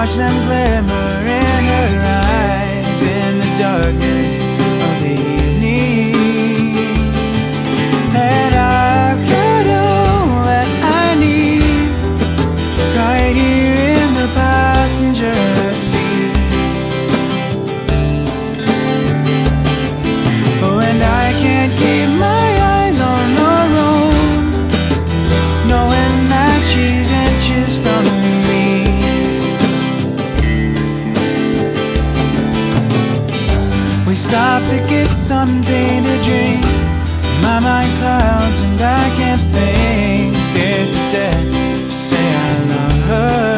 watch them glimmer. to get something to drink. My mind clouds and I can't think. Scared to death. Say I love her.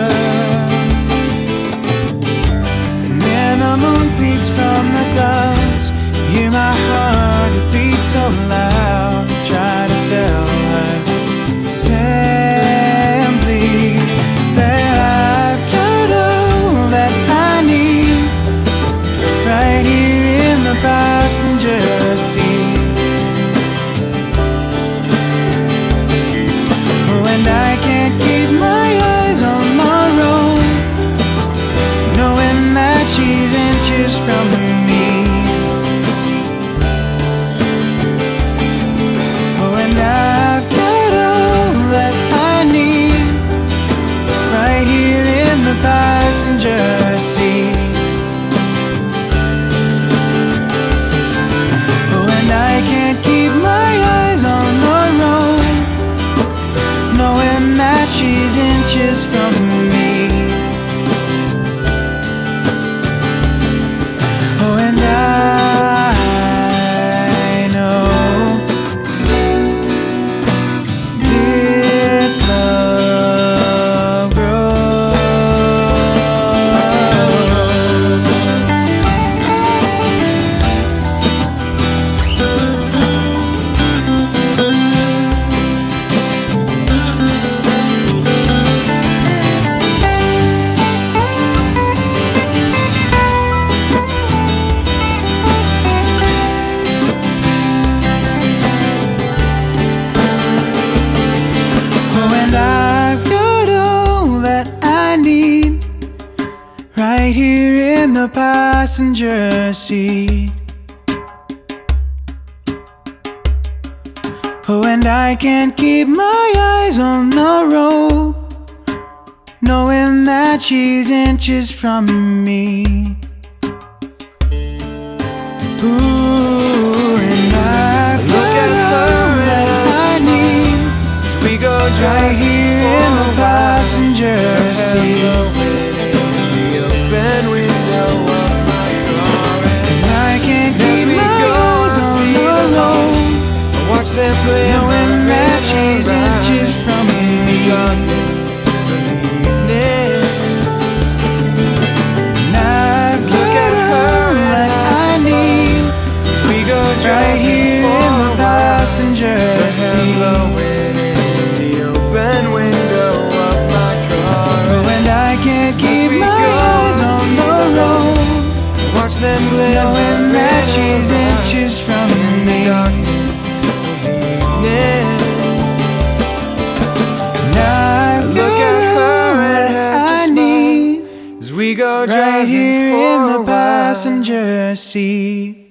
the passenger seat. Oh, and I can't keep my eyes on the road, knowing that she's inches from me. We go right here in the passenger seat.